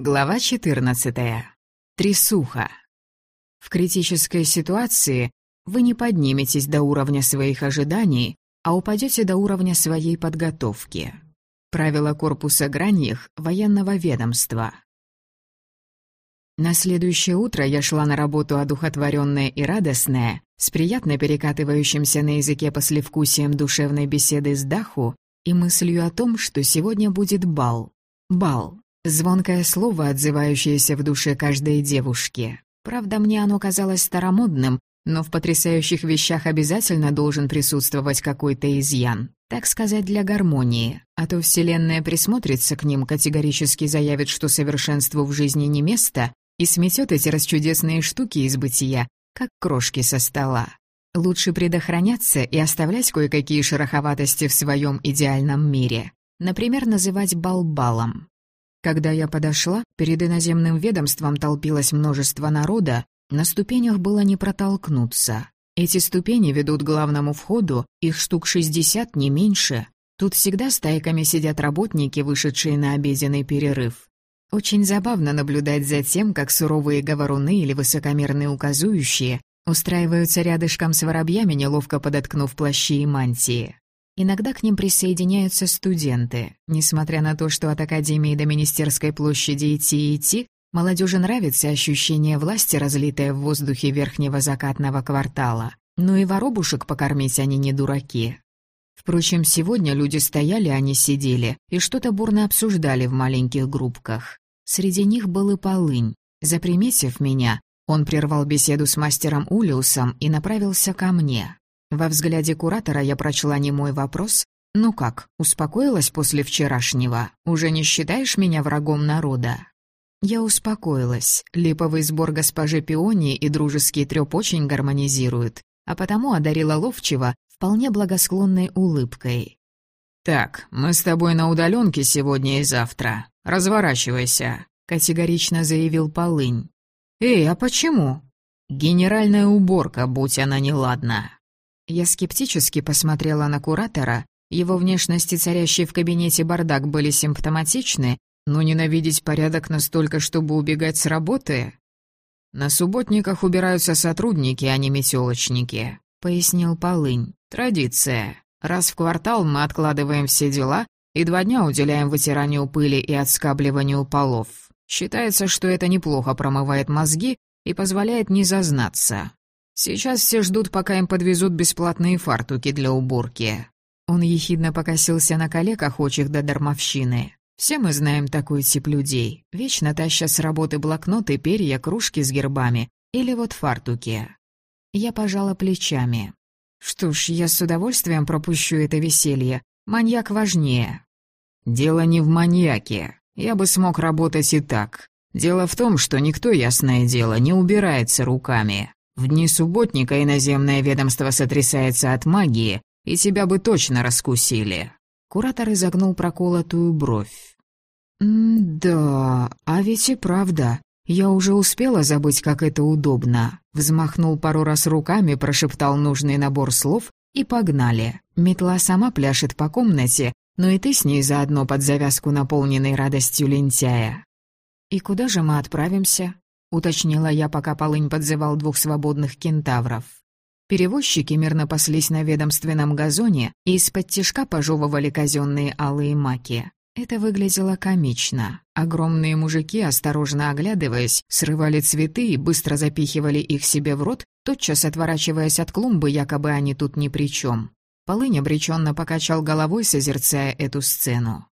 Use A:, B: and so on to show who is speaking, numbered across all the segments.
A: Глава 14. Трясуха. В критической ситуации вы не подниметесь до уровня своих ожиданий, а упадете до уровня своей подготовки. Правило корпуса Граньих военного ведомства. На следующее утро я шла на работу одухотворенная и радостная, с приятно перекатывающимся на языке послевкусием душевной беседы с Даху и мыслью о том, что сегодня будет бал. Бал. Звонкое слово, отзывающееся в душе каждой девушки. Правда, мне оно казалось старомодным, но в потрясающих вещах обязательно должен присутствовать какой-то изъян. Так сказать, для гармонии. А то Вселенная присмотрится к ним, категорически заявит, что совершенству в жизни не место, и сметет эти расчудесные штуки из бытия, как крошки со стола. Лучше предохраняться и оставлять кое-какие шероховатости в своем идеальном мире. Например, называть бал балом. Когда я подошла, перед иноземным ведомством толпилось множество народа, на ступенях было не протолкнуться. Эти ступени ведут к главному входу, их штук 60, не меньше. Тут всегда стайками сидят работники, вышедшие на обеденный перерыв. Очень забавно наблюдать за тем, как суровые говоруны или высокомерные указующие устраиваются рядышком с воробьями, неловко подоткнув плащи и мантии. Иногда к ним присоединяются студенты. Несмотря на то, что от Академии до Министерской площади идти и идти, молодежи нравится ощущение власти, разлитое в воздухе верхнего закатного квартала. Ну и воробушек покормить они не дураки. Впрочем, сегодня люди стояли, а не сидели, и что-то бурно обсуждали в маленьких группках. Среди них был и полынь. Заприметив меня, он прервал беседу с мастером Улиусом и направился ко мне. Во взгляде куратора я прочла не мой вопрос. «Ну как, успокоилась после вчерашнего? Уже не считаешь меня врагом народа?» Я успокоилась. Липовый сбор госпожи Пионии и дружеский трёп очень гармонизируют, а потому одарила Ловчева вполне благосклонной улыбкой. «Так, мы с тобой на удаленке сегодня и завтра. Разворачивайся», — категорично заявил Полынь. «Эй, а почему?» «Генеральная уборка, будь она неладна». Я скептически посмотрела на куратора. Его внешность и царящий в кабинете бардак были симптоматичны, но ненавидеть порядок настолько, чтобы убегать с работы... «На субботниках убираются сотрудники, а не метелочники», — пояснил Полынь. «Традиция. Раз в квартал мы откладываем все дела и два дня уделяем вытиранию пыли и отскабливанию полов. Считается, что это неплохо промывает мозги и позволяет не зазнаться. Сейчас все ждут, пока им подвезут бесплатные фартуки для уборки». Он ехидно покосился на коллег, охочих до дармовщины. «Все мы знаем такой тип людей. Вечно таща с работы блокноты, перья, кружки с гербами. Или вот фартуки». Я пожала плечами. «Что ж, я с удовольствием пропущу это веселье. Маньяк важнее». «Дело не в маньяке. Я бы смог работать и так. Дело в том, что никто, ясное дело, не убирается руками. В дни субботника иноземное ведомство сотрясается от магии, и тебя бы точно раскусили». Куратор изогнул проколотую бровь. «Да, а ведь и правда. Я уже успела забыть, как это удобно». Взмахнул пару раз руками, прошептал нужный набор слов и погнали. Метла сама пляшет по комнате, но и ты с ней заодно под завязку, наполненной радостью лентяя. «И куда же мы отправимся?» — уточнила я, пока Полынь подзывал двух свободных кентавров. Перевозчики мирно паслись на ведомственном газоне и из-под тишка пожевывали казенные алые маки. Это выглядело комично. Огромные мужики, осторожно оглядываясь, срывали цветы и быстро запихивали их себе в рот, тотчас отворачиваясь от клумбы, якобы они тут ни при чем. Полынь обреченно покачал головой, созерцая эту сцену.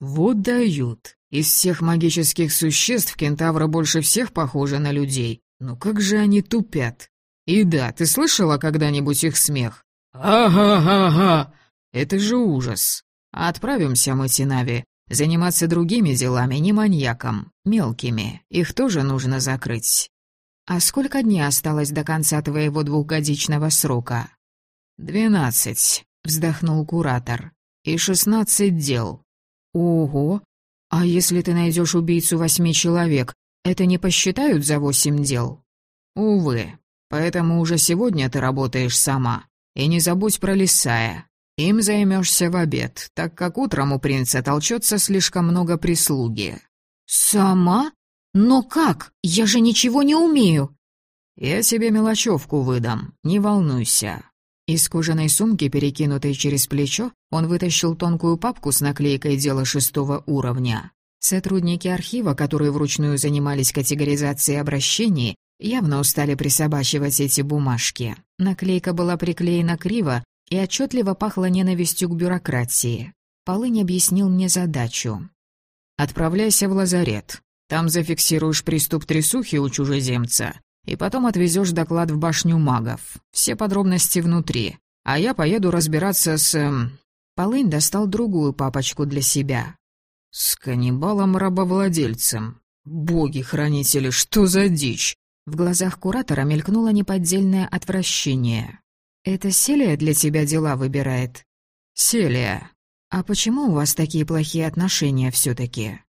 A: «Вот дают. Из всех магических существ кентавры больше всех похожи на людей. Но как же они тупят. И да, ты слышала когда-нибудь их смех? Ага-ага! Это же ужас. Отправимся мы, Тинави, заниматься другими делами, не маньяком, мелкими. Их тоже нужно закрыть. А сколько дней осталось до конца твоего двухгодичного срока? «Двенадцать», — вздохнул куратор. «И шестнадцать дел». «Ого! «А если ты найдешь убийцу восьми человек, это не посчитают за восемь дел?» «Увы. Поэтому уже сегодня ты работаешь сама. И не забудь про Лисая. Им займешься в обед, так как утром у принца толчется слишком много прислуги». «Сама? Но как? Я же ничего не умею!»
B: «Я тебе мелочевку выдам, не волнуйся». Из кожаной сумки, перекинутой через плечо, он вытащил тонкую папку с наклейкой «Дело шестого уровня». Сотрудники архива, которые вручную занимались категоризацией обращений, явно устали присобачивать эти бумажки. Наклейка была приклеена криво и отчетливо пахла ненавистью к бюрократии. Полынь объяснил мне задачу. «Отправляйся в лазарет. Там зафиксируешь приступ трясухи у чужеземца и потом отвезешь доклад в башню магов. Все подробности внутри. А я поеду разбираться с...» эм... Полынь достал другую папочку для себя. «С каннибалом-рабовладельцем. Боги-хранители, что за дичь?» В глазах куратора мелькнуло неподдельное отвращение. «Это Селия для тебя дела выбирает?» «Селия. А почему у вас такие плохие отношения все таки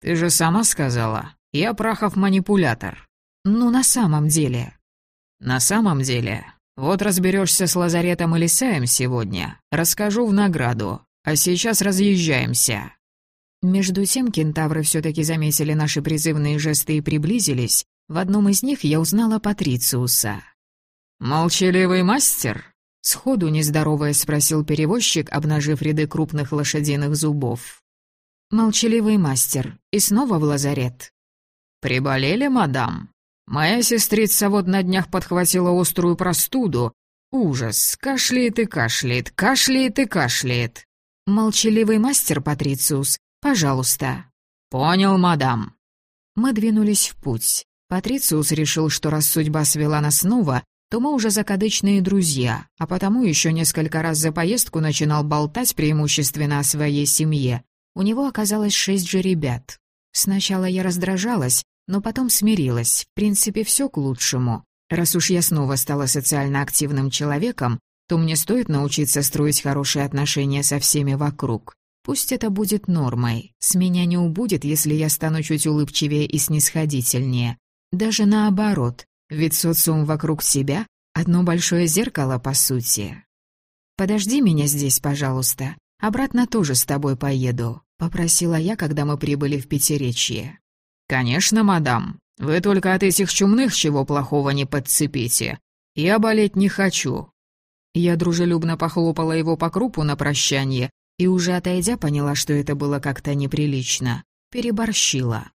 B: «Ты же сама сказала. Я Прахов манипулятор. «Ну, на самом деле». «На самом деле. Вот разберешься с лазаретом или Саем сегодня. Расскажу в награду. А сейчас разъезжаемся». Между тем кентавры все-таки заметили наши призывные жесты и приблизились. В одном из них я узнала Патрициуса. «Молчаливый мастер?» — сходу нездоровая спросил перевозчик, обнажив ряды крупных лошадиных зубов. «Молчаливый мастер. И снова в лазарет». «Приболели, мадам?» Моя сестрица вот на днях подхватила острую простуду. Ужас, кашляет и кашляет, кашляет и кашляет. Молчаливый мастер Патрициус, пожалуйста. Понял, мадам. Мы двинулись в путь. Патрициус решил, что раз судьба свела нас снова, то мы уже закадычные друзья, а потому еще несколько раз за поездку начинал болтать преимущественно о своей семье. У него оказалось шесть же ребят. Сначала я раздражалась, но потом смирилась. В принципе, все к лучшему. Раз уж я снова стала социально активным человеком, то мне стоит научиться строить хорошие отношения со всеми вокруг. Пусть это будет нормой. С меня не убудет, если я стану чуть улыбчивее и снисходительнее. Даже наоборот, ведь социум вокруг себя — одно большое зеркало, по сути. «Подожди меня здесь, пожалуйста. Обратно тоже с тобой поеду», — попросила я, когда мы прибыли в Пятиречье. «Конечно, мадам. Вы только от этих чумных чего плохого не подцепите. Я болеть не хочу». Я дружелюбно похлопала его по крупу на прощание и уже отойдя поняла, что это было как-то неприлично. Переборщила.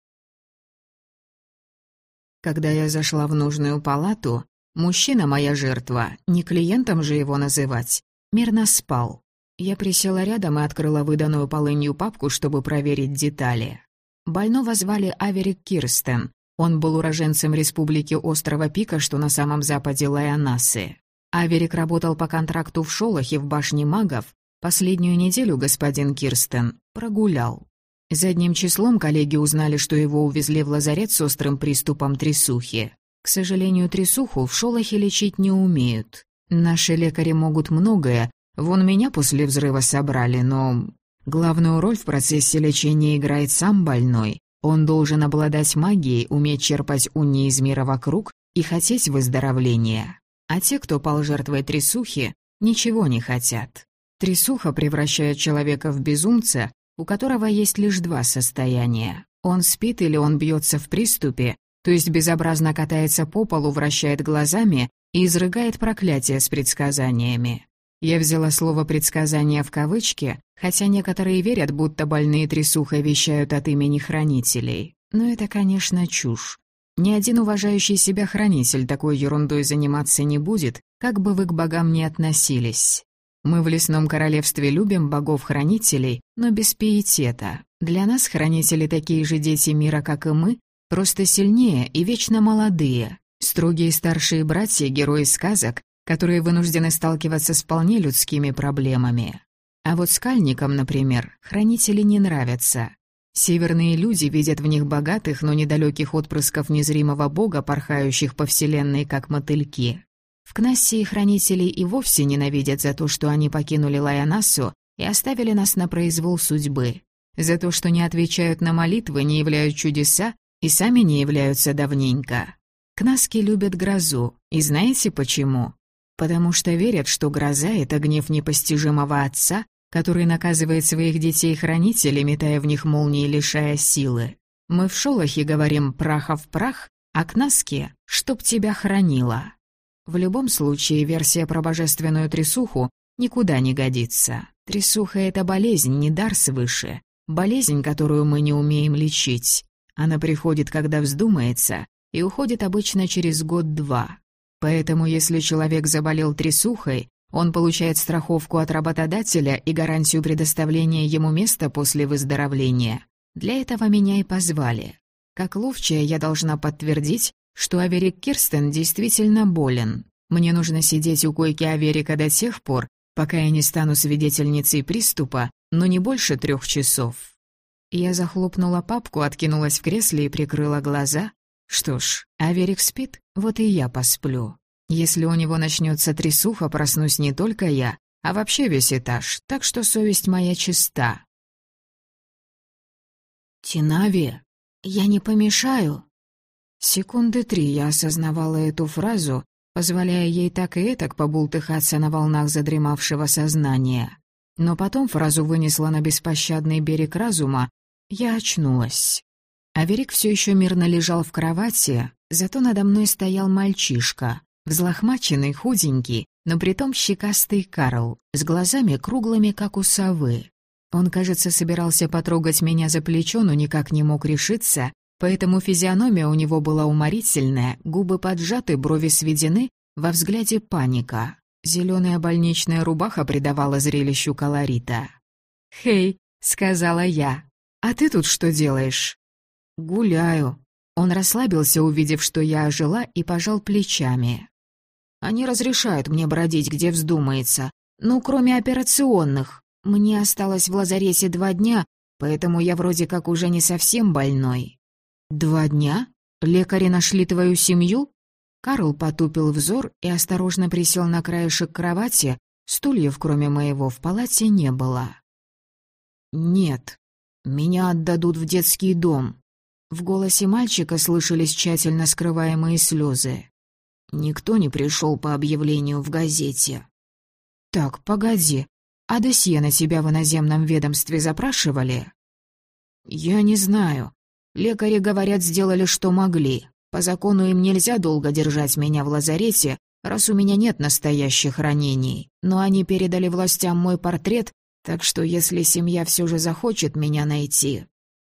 B: Когда я зашла в нужную палату, мужчина, моя жертва, не клиентом же его называть, мирно спал. Я присела рядом и открыла выданную полынью папку, чтобы проверить детали. Больного звали Аверик Кирстен. Он был уроженцем республики острова Пика, что на самом западе Лайонасы. Аверик работал по контракту в Шолохе в башне магов. Последнюю неделю господин Кирстен прогулял. Задним числом коллеги узнали, что его увезли в лазарет с острым приступом трясухи. К сожалению, трясуху в Шолохе лечить не умеют. Наши лекари могут многое. Вон меня после взрыва собрали, но Главную роль в процессе лечения играет сам больной. Он должен обладать магией, уметь черпать уни из мира вокруг и хотеть выздоровления. А те, кто пал жертвой трясухи, ничего не хотят. Трясуха превращает человека в безумца, у которого есть лишь два состояния. Он спит или он бьется в приступе, то есть безобразно катается по полу, вращает глазами и изрыгает проклятия с предсказаниями. Я взяла слово «предсказание» в кавычки, хотя некоторые верят, будто больные трясухой вещают от имени хранителей. Но это, конечно, чушь. Ни один уважающий себя хранитель такой ерундой заниматься не будет, как бы вы к богам ни относились. Мы в лесном королевстве любим богов-хранителей, но без пиетета. Для нас хранители такие же дети мира, как и мы, просто сильнее и вечно молодые. Строгие старшие братья, герои сказок, которые вынуждены сталкиваться с вполне людскими проблемами. А вот скальникам, например, хранители не нравятся. Северные люди видят в них богатых, но недалеких отпрысков незримого бога, порхающих по вселенной, как мотыльки. В Кнассии хранителей и вовсе ненавидят за то, что они покинули Лайонасу и оставили нас на произвол судьбы. За то, что не отвечают на молитвы, не являют чудеса и сами не являются давненько. Кнаски любят грозу, и знаете почему? Потому что верят, что гроза — это гнев непостижимого отца, который наказывает своих детей-хранителей, метая в них молнии, лишая силы.
A: Мы в шолохе говорим «праха в прах», а к наске «чтоб тебя хранила». В любом случае, версия про божественную трясуху никуда не годится. Трясуха — это болезнь, не дар свыше. Болезнь, которую мы не умеем лечить. Она приходит, когда вздумается, и уходит обычно через год-два. Поэтому если человек заболел трясухой, он получает страховку от работодателя и гарантию предоставления ему места после выздоровления. Для этого меня и позвали. Как ловчая я должна подтвердить, что Аверик Кирстен действительно болен. Мне нужно сидеть у койки Аверика до тех пор, пока я не стану свидетельницей приступа, но не больше трех часов. Я захлопнула папку, откинулась в кресле и прикрыла глаза. Что ж, Аверик спит, вот и я посплю. Если у него начнется трясуха, проснусь не только я, а вообще весь этаж, так что совесть моя чиста.
B: «Тинави, я не помешаю?»
A: Секунды три я осознавала эту фразу, позволяя ей так и этак побултыхаться на волнах задремавшего сознания. Но потом фразу вынесла на беспощадный берег разума, я очнулась. Аверик все еще мирно лежал в кровати, зато надо мной стоял мальчишка, взлохмаченный, худенький, но притом щекастый Карл, с глазами круглыми, как у совы. Он, кажется, собирался потрогать меня за плечо, но никак не мог решиться, поэтому физиономия у него была уморительная, губы поджаты, брови сведены, во взгляде паника. Зеленая больничная рубаха придавала зрелищу колорита. «Хей», — сказала я, — «а ты тут что делаешь?» «Гуляю». Он расслабился, увидев, что я ожила, и пожал плечами. «Они разрешают мне бродить, где вздумается. Ну, кроме операционных. Мне осталось в лазарете два дня, поэтому я вроде как уже не совсем больной». «Два дня? Лекари нашли твою семью?» Карл потупил взор и осторожно присел на краешек кровати, стульев, кроме моего, в палате не было. «Нет, меня отдадут в детский дом». В голосе мальчика слышались тщательно скрываемые слезы. Никто не пришел по объявлению в газете. «Так, погоди, а досье на тебя в иноземном ведомстве запрашивали?» «Я не знаю. Лекари, говорят, сделали, что могли. По закону им нельзя долго держать меня в лазарете, раз у меня нет настоящих ранений. Но они передали властям мой портрет, так что если семья все же захочет меня найти...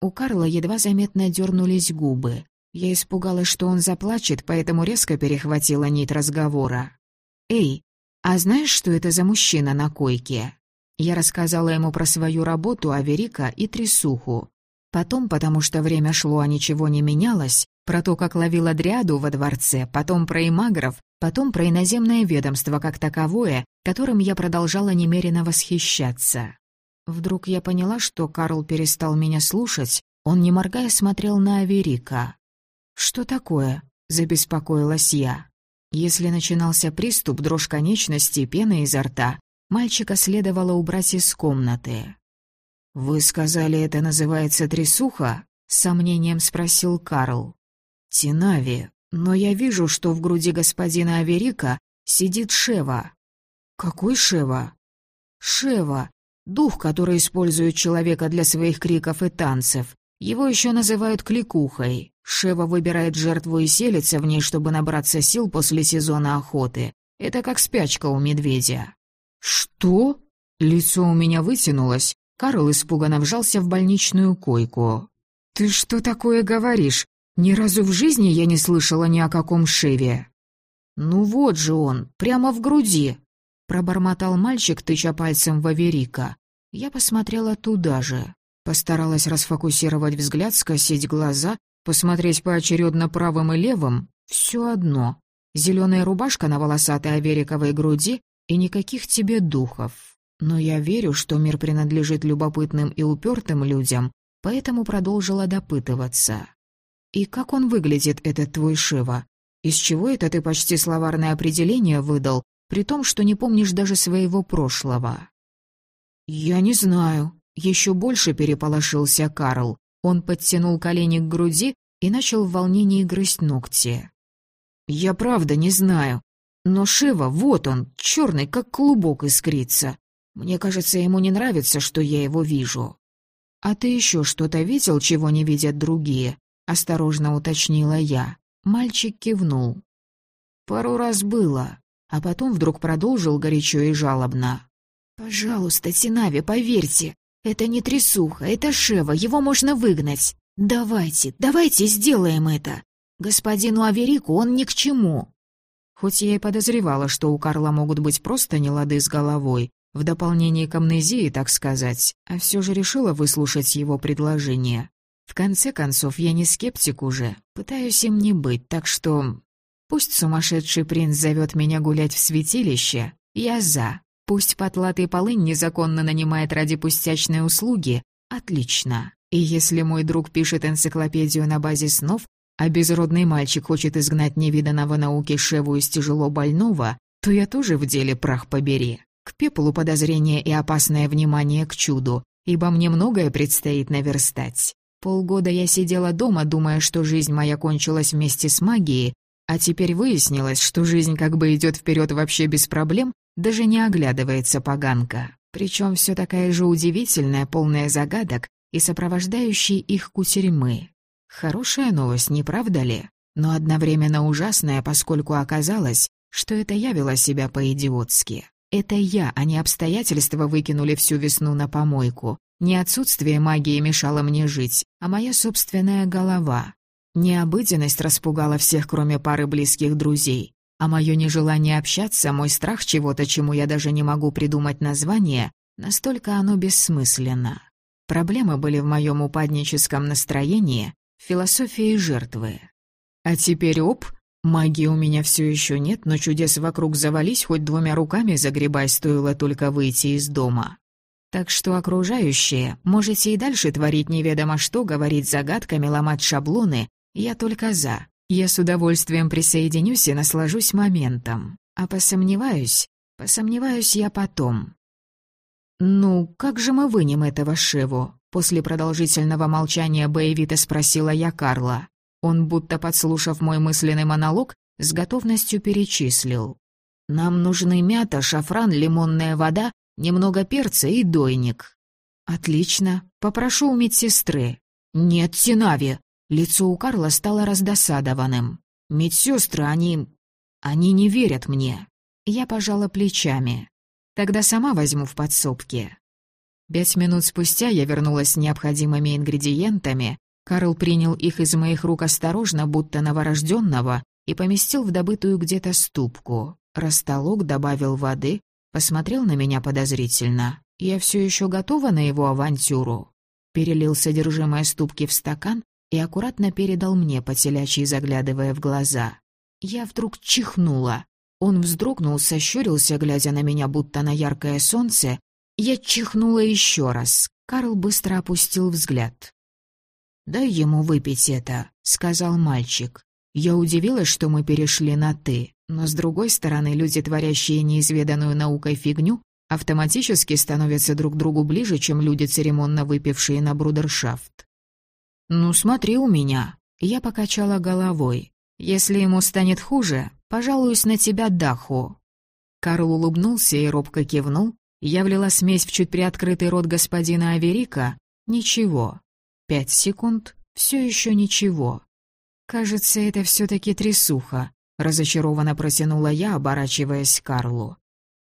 A: У Карла едва заметно дернулись губы. Я испугалась, что он заплачет, поэтому резко перехватила нить разговора. «Эй, а знаешь, что это за мужчина на койке?» Я рассказала ему про свою работу, Аверика и трясуху. Потом, потому что время шло, а ничего не менялось, про то, как ловила дриаду во дворце, потом про имагров, потом про иноземное ведомство как таковое, которым я продолжала немерено восхищаться. Вдруг я поняла, что Карл перестал меня слушать, он, не моргая, смотрел на Аверика. «Что такое?» — забеспокоилась я. Если начинался приступ, дрожь конечностей, пена изо рта, мальчика следовало убрать из комнаты. «Вы сказали, это называется трясуха?» — с сомнением спросил Карл. «Тинави, но я вижу, что в груди господина Аверика сидит Шева». «Какой Шева?» «Шева, дух, который использует человека для своих криков и танцев. Его еще называют кликухой. Шева выбирает жертву и селится в ней, чтобы набраться сил после сезона охоты. Это как спячка у медведя». «Что?» Лицо у меня вытянулось, Карл испуганно вжался в больничную койку. «Ты что такое говоришь? Ни разу в жизни я не слышала ни о каком шеве». «Ну вот же он, прямо в груди», — пробормотал мальчик, тыча пальцем в Аверика. Я посмотрела туда же. Постаралась расфокусировать взгляд, скосить глаза, посмотреть поочередно правым и левым. Все одно. Зеленая рубашка на волосатой Авериковой груди и никаких тебе духов. Но я верю, что мир принадлежит любопытным и упертым людям, поэтому продолжила допытываться. «И как он выглядит, этот твой Шива? Из чего это ты почти словарное определение выдал, при том, что не помнишь даже своего прошлого?» «Я не знаю», — еще больше переполошился Карл. Он подтянул колени к груди и начал в волнении грызть ногти. «Я правда не знаю. Но Шива, вот он, черный, как клубок искрится. Мне кажется, ему не нравится, что я его вижу».
B: «А ты еще что-то видел, чего не видят другие?» — осторожно уточнила я. Мальчик кивнул. «Пару раз было», а потом вдруг продолжил горячо и жалобно. «Пожалуйста, Тинави, поверьте, это не трясуха, это Шева, его можно выгнать. Давайте, давайте сделаем это. Господину Аверику он ни к чему». Хоть я и подозревала, что у Карла могут быть просто нелады с головой, в дополнение к амнезии, так сказать, а все же решила выслушать его предложение. В конце концов, я не скептик уже, пытаюсь им не быть, так что... Пусть сумасшедший принц зовет меня гулять в святилище, я за. Пусть потлатый полынь незаконно нанимает ради пустячной услуги, отлично. И если мой друг пишет энциклопедию на базе снов, а безродный мальчик хочет изгнать невиданного науки Шеву из тяжело больного, то я тоже в деле прах побери. К пеплу подозрение и опасное внимание к чуду, ибо мне многое предстоит наверстать. Полгода я сидела дома, думая, что жизнь моя кончилась вместе с магией, а теперь выяснилось, что жизнь как бы идет вперед вообще без проблем, даже не оглядывается поганка. Причем все такая же удивительная, полная загадок и сопровождающей их кутерьмы. Хорошая новость, не правда ли? Но одновременно ужасная, поскольку оказалось, что это я вела себя по-идиотски. Это я, а не обстоятельства выкинули всю весну на помойку. Не отсутствие магии мешало мне жить, а моя собственная голова. Необыденность распугала всех, кроме пары близких друзей. А мое нежелание общаться, мой страх чего-то, чему я даже не могу придумать название, настолько оно бессмысленно. Проблемы были в моем упадническом настроении, Философии жертвы. А теперь оп, магии у меня все еще нет, но чудес вокруг завались, хоть двумя руками загребай, стоило только выйти из дома. Так что окружающие, можете и дальше творить неведомо что, говорить загадками, ломать шаблоны, я только за. Я с удовольствием присоединюсь и наслажусь моментом. А посомневаюсь, посомневаюсь я потом. «Ну, как же мы вынем этого Шеву?» После продолжительного молчания боевито спросила я Карла. Он, будто подслушав мой мысленный монолог, с готовностью перечислил. «Нам нужны мята, шафран, лимонная вода, немного перца и дойник». «Отлично. Попрошу у медсестры». «Нет, Тинави». Лицо у Карла стало раздосадованным. «Медсестры, они... они не верят мне». Я пожала плечами. «Тогда сама возьму в подсобке». Пять минут спустя я вернулась с необходимыми ингредиентами. Карл принял их из моих рук осторожно, будто новорожденного, и поместил в добытую где-то ступку. Растолок, добавил воды, посмотрел на меня подозрительно. Я все еще готова на его авантюру. Перелил содержимое ступки в стакан и аккуратно передал мне, потелячий заглядывая в глаза. Я вдруг чихнула. Он вздрогнул, сощурился, глядя на меня, будто на яркое солнце, я чихнула еще раз. Карл быстро опустил взгляд. «Дай ему выпить это», — сказал мальчик. Я удивилась, что мы перешли на «ты», но, с другой стороны, люди, творящие неизведанную наукой фигню, автоматически становятся друг другу ближе, чем люди, церемонно выпившие на брудершафт. «Ну, смотри у меня». Я покачала головой. «Если ему станет хуже, пожалуюсь на тебя, Даху». Карл улыбнулся и робко кивнул, я влила смесь в чуть приоткрытый рот господина Аверика. Ничего. Пять секунд. Все еще ничего. Кажется, это все-таки трясуха. Разочарованно протянула я, оборачиваясь к Карлу.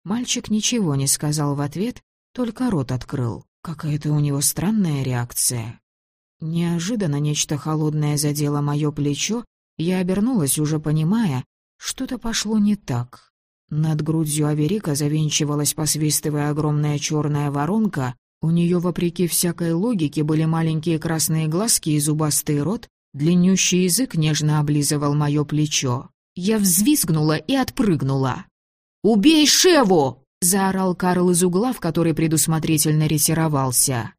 B: Мальчик ничего не сказал в ответ, только рот открыл. Какая-то у него странная реакция. Неожиданно нечто холодное задело мое плечо, я обернулась, уже понимая, что-то пошло не так. Над грудью Аверика завинчивалась, посвистывая огромная черная воронка. У нее, вопреки всякой логике, были маленькие красные глазки и зубастый рот. Длиннющий язык нежно облизывал мое плечо. Я взвизгнула и отпрыгнула. «Убей Шеву!» — заорал Карл из угла, в который предусмотрительно ретировался.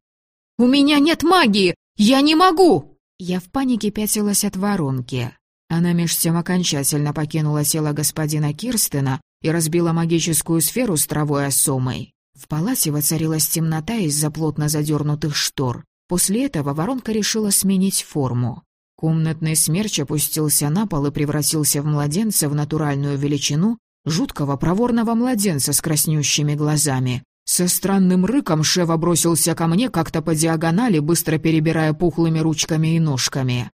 B: «У меня нет магии! Я не могу!» Я в панике пятилась от воронки. Она меж тем окончательно покинула тело господина Кирстена и разбила магическую сферу с травой осомой. В палате воцарилась темнота из-за плотно задернутых штор. После этого воронка решила сменить форму. Комнатный смерч опустился на пол и превратился в младенца в натуральную величину, жуткого проворного младенца с краснющими глазами. Со странным рыком Шева бросился ко мне как-то по диагонали, быстро перебирая пухлыми ручками и ножками.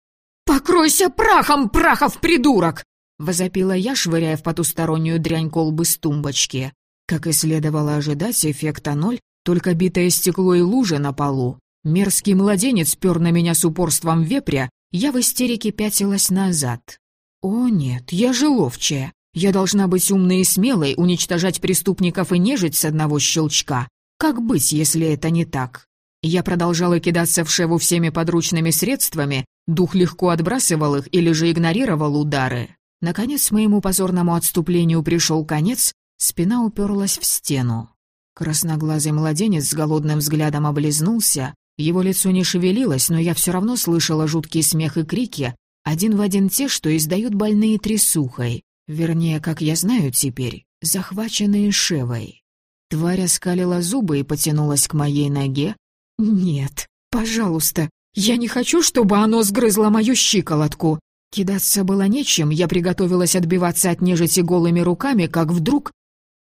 B: «Покройся прахом, прахов, придурок!» — возопила я, швыряя в потустороннюю дрянь колбы с тумбочки. Как и следовало ожидать, эффекта ноль, только битое стекло и лужа на полу. Мерзкий младенец пер на меня с упорством вепря, я в истерике пятилась назад. «О нет, я же ловчая. Я должна быть умной и смелой, уничтожать преступников и нежить с одного щелчка. Как быть, если это не так?» Я продолжала кидаться в Шеву всеми подручными средствами, дух легко отбрасывал их или же игнорировал удары. Наконец, моему позорному отступлению пришел конец, спина уперлась в стену. Красноглазый младенец с голодным взглядом облизнулся, его лицо не шевелилось, но я все равно слышала жуткий смех и крики, один в один те, что издают больные трясухой. Вернее, как я знаю теперь, захваченные Шевой. Тварь оскалила зубы и потянулась к моей ноге. «Нет, пожалуйста, я не хочу, чтобы оно сгрызло мою щиколотку». Кидаться было нечем, я приготовилась отбиваться от нежити голыми руками, как вдруг...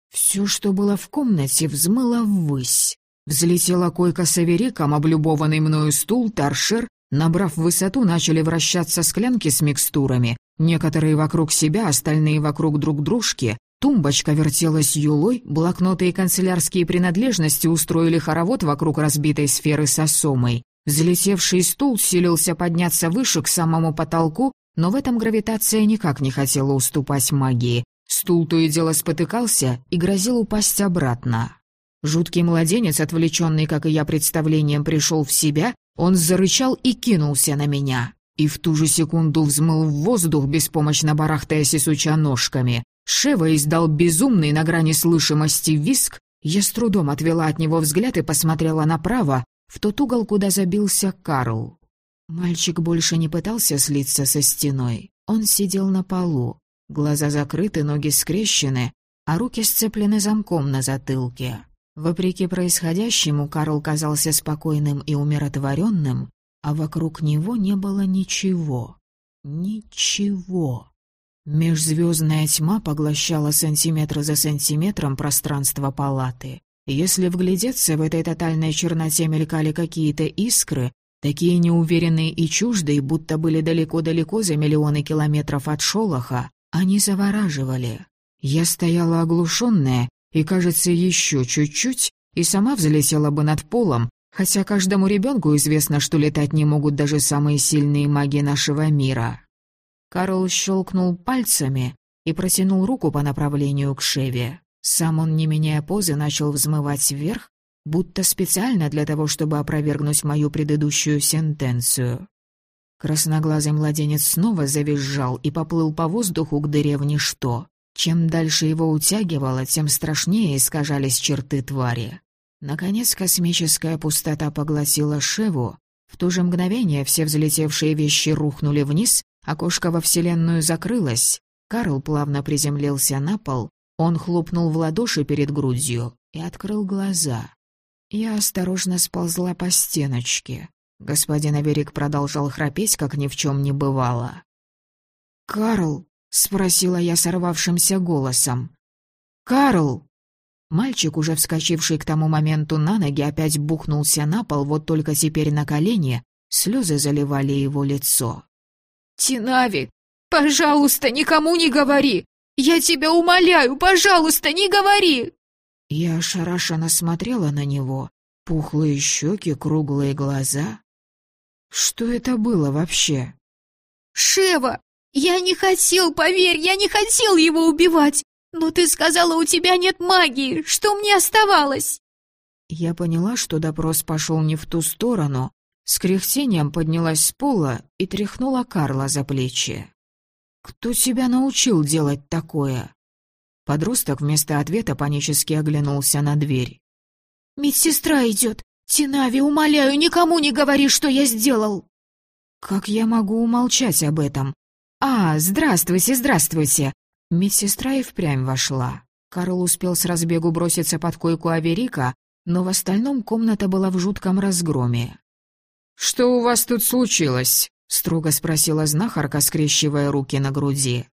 B: Все, что было в комнате, взмыло ввысь. Взлетела койка с авериком, облюбованный мною стул, торшер. Набрав высоту, начали вращаться склянки с микстурами. Некоторые вокруг себя, остальные вокруг друг дружки. Тумбочка вертелась юлой, блокноты и канцелярские принадлежности устроили хоровод вокруг разбитой сферы с осомой. Взлетевший стул силился подняться выше к самому потолку, но в этом гравитация никак не хотела уступать магии. Стул то и дело спотыкался и грозил упасть обратно. Жуткий младенец, отвлеченный, как и я, представлением, пришел в себя, он зарычал и кинулся на меня. И в ту же секунду взмыл в воздух, беспомощно барахтаясь и суча ножками. Шева издал безумный на грани слышимости виск. Я с трудом отвела от него взгляд и посмотрела направо, в тот угол, куда забился Карл. Мальчик больше не пытался слиться со стеной. Он сидел на полу. Глаза закрыты, ноги скрещены, а руки сцеплены замком на затылке. Вопреки происходящему, Карл казался спокойным и умиротворенным, а вокруг него не было ничего. Ничего. Межзвездная тьма поглощала сантиметр за сантиметром пространство палаты. Если вглядеться, в этой тотальной черноте мелькали какие-то искры, такие неуверенные и чуждые, будто были далеко-далеко за миллионы километров от шолоха, они завораживали. Я стояла оглушенная и, кажется, еще чуть-чуть, и сама взлетела бы над полом, хотя каждому ребенку известно, что летать не могут даже самые сильные маги нашего мира. Карл щелкнул пальцами и протянул руку по направлению к Шеве. Сам он, не меняя позы, начал взмывать вверх, будто специально для того, чтобы опровергнуть мою предыдущую сентенцию. Красноглазый младенец снова завизжал и поплыл по воздуху к дыре в ничто. Чем дальше его утягивало, тем страшнее искажались черты твари. Наконец космическая пустота поглотила Шеву. В то же мгновение все взлетевшие вещи рухнули вниз, окошко во Вселенную закрылось. Карл плавно приземлился на пол, он хлопнул в ладоши перед грудью и открыл глаза. Я осторожно сползла по стеночке. Господин Аверик продолжал храпеть, как ни в чем не бывало. «Карл!» — спросила я сорвавшимся голосом. «Карл!» Мальчик, уже вскочивший к тому моменту на ноги, опять бухнулся на пол, вот только теперь на колени, слезы заливали его лицо.
C: «Тинави, пожалуйста, никому не говори! Я тебя умоляю, пожалуйста, не говори!»
B: Я ошарашенно смотрела на него, пухлые щеки, круглые глаза. Что это было вообще?
C: «Шева, «Я не хотел, поверь, я не хотел его убивать! Но ты сказала, у тебя нет магии, что мне оставалось?»
B: Я поняла, что допрос пошел не в ту сторону, с кряхтением поднялась с пола и тряхнула Карла за плечи. «Кто тебя научил делать такое?» Подросток вместо ответа панически оглянулся на дверь.
C: «Медсестра идет! Тинави, умоляю, никому не говори, что я сделал!»
B: «Как я могу умолчать об этом? «А, здравствуйте, здравствуйте!» Медсестра и впрямь вошла. Карл успел с разбегу броситься под койку Аверика, но в остальном комната была в жутком разгроме. «Что у вас тут случилось?» — строго спросила знахарка, скрещивая руки на груди.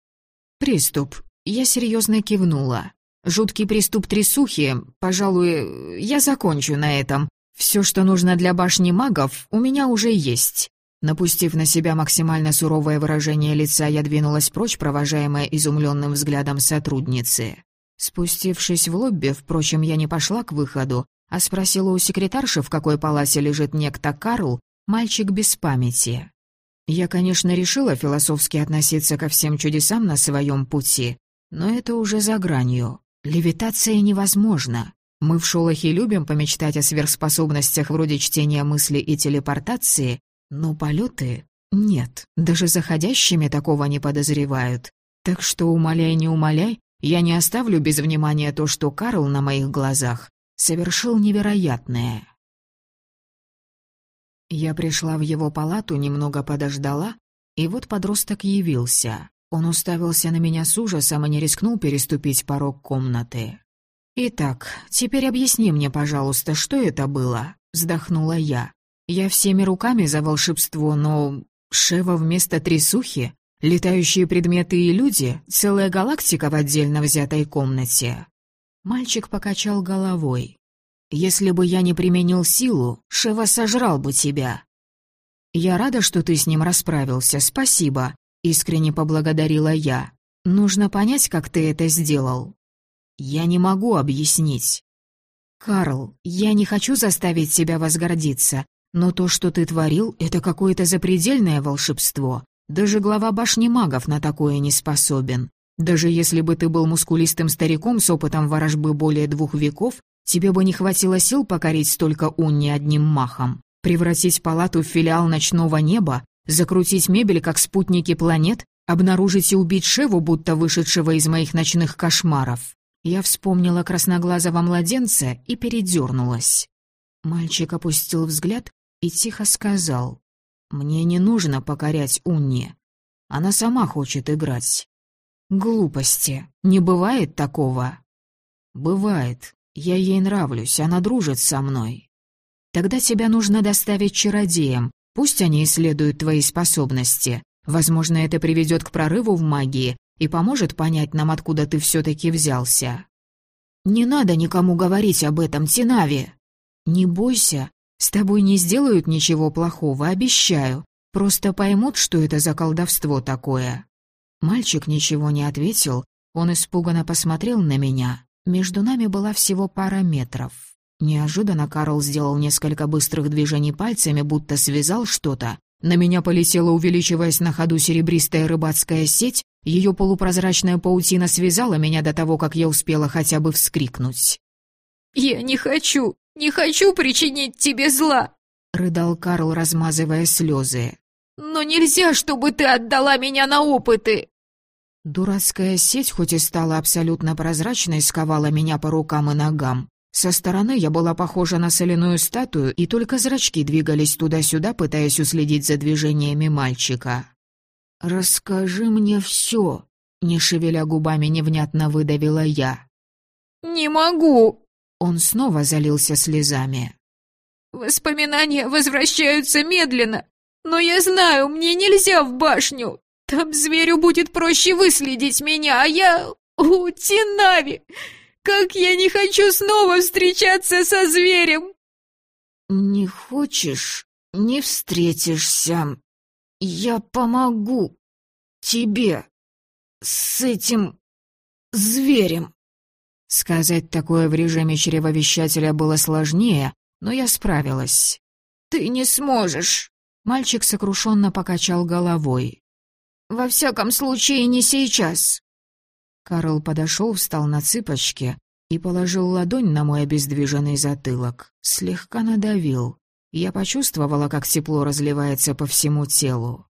B: «Приступ». Я серьезно кивнула. Жуткий приступ трясухи, пожалуй, я закончу на этом. Все, что нужно для башни магов, у меня уже есть». Напустив на себя максимально суровое выражение лица, я двинулась прочь, провожаемая изумленным взглядом сотрудницы. Спустившись в лобби, впрочем, я не пошла к выходу, а спросила у секретарши, в какой палате лежит некто Карл, мальчик без памяти. Я, конечно, решила философски относиться ко всем чудесам на своем пути, но это уже за гранью. Левитация невозможна. Мы в Шолохе любим помечтать о сверхспособностях вроде чтения мысли и телепортации, но полеты нет, даже заходящими такого не подозревают. Так что, умоляй, не умоляй, я не оставлю без внимания то, что Карл на моих глазах совершил невероятное. Я пришла в его палату, немного подождала, и вот подросток явился. Он уставился на меня с ужасом и не рискнул переступить порог комнаты. «Итак, теперь объясни мне, пожалуйста, что это было?» — вздохнула я. Я всеми руками за волшебство, но... Шева вместо трясухи? Летающие предметы и люди? Целая галактика в отдельно взятой комнате?» Мальчик покачал головой. «Если бы я не применил силу, Шева сожрал бы тебя». «Я рада, что ты с ним расправился, спасибо», — искренне поблагодарила я. «Нужно понять, как ты это сделал». «Я не могу объяснить». «Карл, я не хочу заставить тебя возгордиться. Но то, что ты творил, это какое-то запредельное волшебство. Даже глава башни магов на такое не способен. Даже если бы ты был мускулистым стариком с опытом ворожбы более двух веков, тебе бы не хватило сил покорить столько унни одним махом. Превратить палату в филиал ночного неба, закрутить мебель, как спутники планет, обнаружить и убить Шеву, будто вышедшего из моих ночных кошмаров. Я вспомнила красноглазого младенца и передернулась. Мальчик опустил взгляд и тихо сказал, «Мне не нужно покорять Унни. Она сама хочет играть». «Глупости. Не бывает такого?» «Бывает. Я ей нравлюсь, она дружит со мной». «Тогда тебя нужно доставить чародеям. Пусть они исследуют твои способности. Возможно, это приведет к прорыву в магии и поможет понять нам, откуда ты все-таки взялся». «Не надо никому говорить об этом, Тинави!» «Не бойся, с тобой не сделают ничего плохого, обещаю. Просто поймут, что это за колдовство такое». Мальчик ничего не ответил. Он испуганно посмотрел на меня. Между нами была всего пара метров. Неожиданно Карл сделал несколько быстрых движений пальцами, будто связал что-то. На меня полетела, увеличиваясь на ходу, серебристая рыбацкая сеть. Ее полупрозрачная паутина связала меня до того, как я успела хотя бы вскрикнуть.
C: «Я не хочу!» «Не хочу причинить тебе зла!»
B: — рыдал Карл, размазывая слезы.
C: «Но нельзя, чтобы ты отдала меня на опыты!»
B: Дурацкая сеть, хоть и стала абсолютно прозрачной, сковала меня по рукам и ногам. Со стороны я была похожа на соляную статую, и только зрачки двигались туда-сюда, пытаясь уследить за движениями мальчика. «Расскажи мне все», — не шевеля губами невнятно выдавила я.
C: «Не могу»,
B: он снова залился слезами.
C: «Воспоминания возвращаются медленно, но я знаю, мне нельзя в башню. Там зверю будет проще выследить меня, а я... О, Тинави! Как я не хочу снова встречаться со зверем!»
B: «Не хочешь, не встретишься. Я помогу тебе с этим зверем». Сказать такое в режиме чревовещателя было сложнее, но я справилась.
C: «Ты не сможешь!»
B: Мальчик сокрушенно покачал головой.
C: «Во всяком случае, не сейчас!»
B: Карл подошел, встал на цыпочки и положил ладонь на мой обездвиженный затылок. Слегка надавил. Я почувствовала, как тепло разливается по всему телу.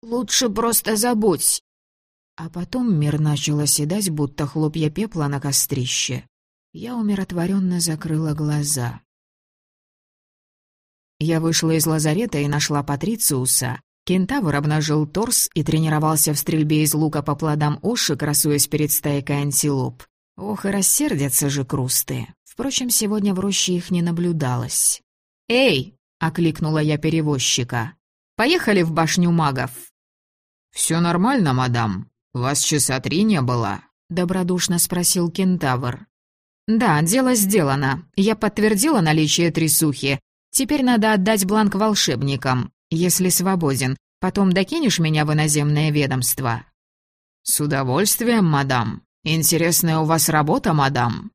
C: «Лучше просто забудь!»
B: А потом мир начал оседать, будто хлопья пепла на кострище. Я умиротворенно закрыла глаза. Я вышла из лазарета и нашла Патрициуса. Кентавр обнажил торс и тренировался в стрельбе из лука по плодам оши, красуясь перед стайкой антилоп. Ох, и рассердятся же крусты. Впрочем, сегодня в роще их не наблюдалось. «Эй!» — окликнула я перевозчика. «Поехали в башню магов!»
D: «Все нормально, мадам», «Вас часа три не было.
B: — добродушно спросил кентавр. «Да, дело сделано. Я подтвердила наличие трясухи. Теперь надо отдать бланк волшебникам, если свободен. Потом докинешь меня в иноземное ведомство?» «С удовольствием, мадам. Интересная у вас работа, мадам».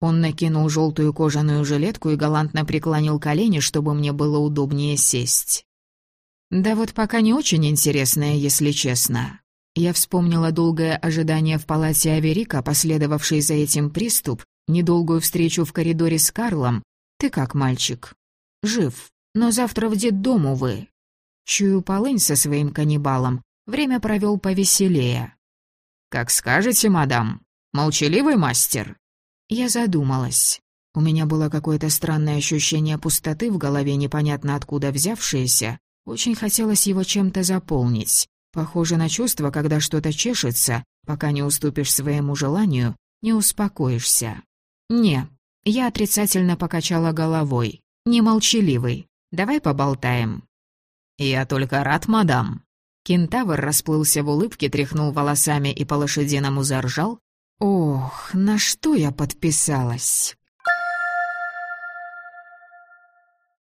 B: Он накинул желтую кожаную жилетку и галантно преклонил колени, чтобы мне было удобнее сесть. «Да вот пока не очень интересная, если честно». Я вспомнила долгое ожидание в палате Аверика, последовавший за этим приступ, недолгую встречу в коридоре с Карлом. «Ты как, мальчик?» «Жив, но завтра в детдом, увы». Чую полынь со своим каннибалом. Время провел повеселее. «Как скажете, мадам. Молчаливый мастер?» Я задумалась. У меня было какое-то странное ощущение пустоты в голове, непонятно откуда взявшееся. Очень хотелось его чем-то заполнить. Похоже на чувство, когда что-то чешется, пока не уступишь своему желанию, не успокоишься. «Не». Я отрицательно покачала головой. «Не молчаливый. Давай поболтаем». «Я только рад, мадам». Кентавр расплылся в улыбке, тряхнул волосами и по-лошадиному заржал, Ох, на что я подписалась?